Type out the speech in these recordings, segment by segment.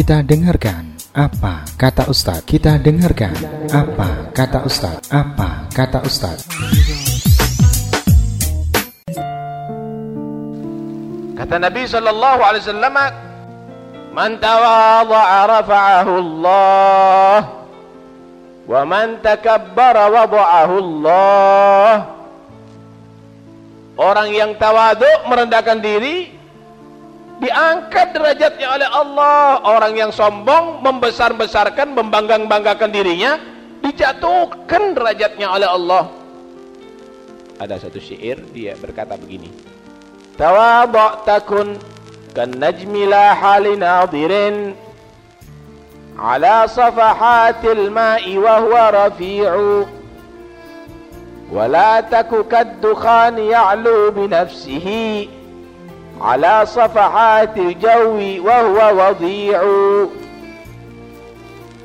Kita dengarkan apa kata Ustadz. Kita dengarkan apa kata Ustadz. Apa kata Ustadz. Kata Nabi sallallahu alaihi wasallam, "Man tawadha'a rafa'ahu Allah, wa man takabbara wada'ahu Allah." Orang yang tawadhu merendahkan diri diangkat derajatnya oleh Allah. Orang yang sombong membesar-besarkan, membanggang-banggakan dirinya dijatuhkan derajatnya oleh Allah. Ada satu syair dia berkata begini. Tawadhu takun kan najmi la hali nadirin ala safahatil ma'i wa huwa rafi'u ولا تك كالدخان يعلو بنفسه على صفحات الجو وهو وضيع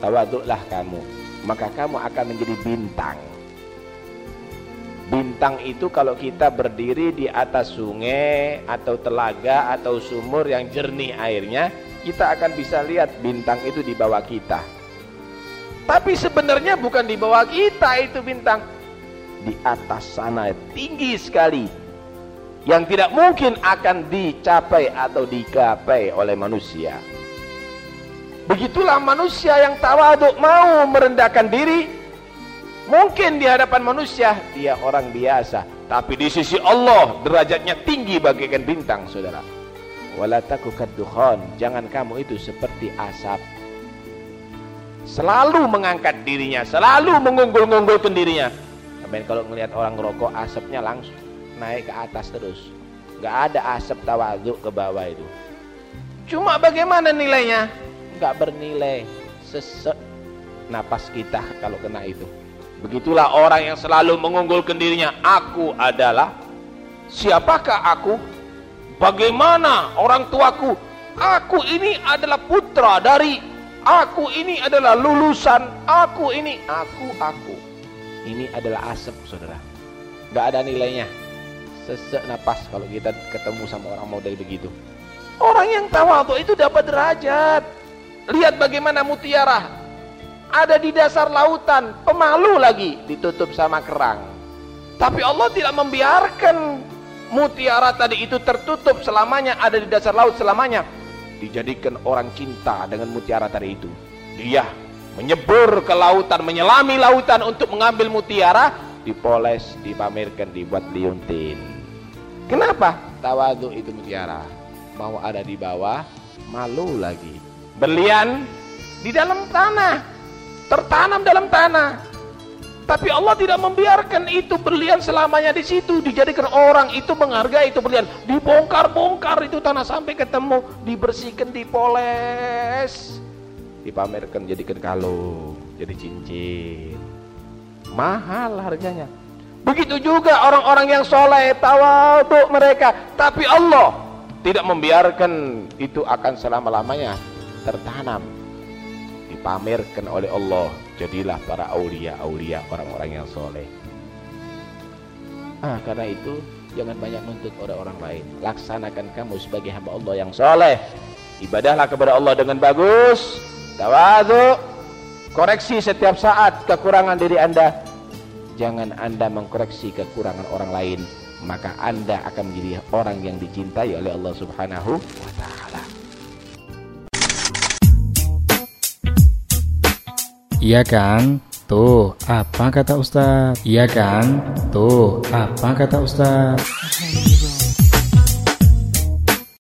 tawaduklah kamu maka kamu akan menjadi bintang bintang itu kalau kita berdiri di atas sungai atau telaga atau sumur yang jernih airnya kita akan bisa lihat bintang itu di bawah kita tapi sebenarnya bukan di bawah kita itu bintang di atas sana tinggi sekali yang tidak mungkin akan dicapai atau digapai oleh manusia. Begitulah manusia yang tawaduk mau merendahkan diri. Mungkin di hadapan manusia dia orang biasa, tapi di sisi Allah derajatnya tinggi bagaikan bintang, Saudara. Wala takukad jangan kamu itu seperti asap. Selalu mengangkat dirinya, selalu mengunggul-unggulkan dirinya Sampai kalau ngelihat orang ngerokok asapnya langsung naik ke atas terus. Nggak ada asap tawaduk ke bawah itu. Cuma bagaimana nilainya? Nggak bernilai. Sesek napas kita kalau kena itu. Begitulah orang yang selalu mengunggulkan dirinya. Aku adalah siapakah aku? Bagaimana orang tuaku? Aku ini adalah putra dari aku ini adalah lulusan aku ini aku aku ini adalah asap saudara Gak ada nilainya sesek napas kalau kita ketemu sama orang model begitu. Orang yang tawadhu itu dapat derajat. Lihat bagaimana mutiara. Ada di dasar lautan pemalu lagi ditutup sama kerang. Tapi Allah tidak membiarkan mutiara tadi itu tertutup selamanya ada di dasar laut selamanya. Dijadikan orang cinta dengan mutiara tadi itu. Dia menyebur ke lautan, menyelami lautan untuk mengambil mutiara, dipoles, dipamerkan, dibuat liuntin. Kenapa? Tawadu itu mutiara. Mau ada di bawah, malu lagi. Berlian di dalam tanah, tertanam dalam tanah. Tapi Allah tidak membiarkan itu berlian selamanya di situ. Dijadikan orang itu menghargai itu berlian. Dibongkar-bongkar itu tanah sampai ketemu. Dibersihkan, dipoles dipamerkan jadikan kalung jadi cincin mahal harganya begitu juga orang-orang yang soleh tawaduk mereka. Tapi Allah tidak membiarkan itu akan selama-lamanya tertanam dipamerkan oleh Allah. Jadilah para aulia-aulia orang-orang yang soleh. Ah karena itu jangan banyak nuntut orang-orang lain. Laksanakan kamu sebagai hamba Allah yang soleh. Ibadahlah kepada Allah dengan bagus. Tawadhu koreksi setiap saat kekurangan diri Anda. Jangan Anda mengkoreksi kekurangan orang lain, maka Anda akan menjadi orang yang dicintai oleh Allah Subhanahu wa taala. Iya kan? Tuh, apa kata Ustaz? Iya kan? Tuh, apa kata Ustaz?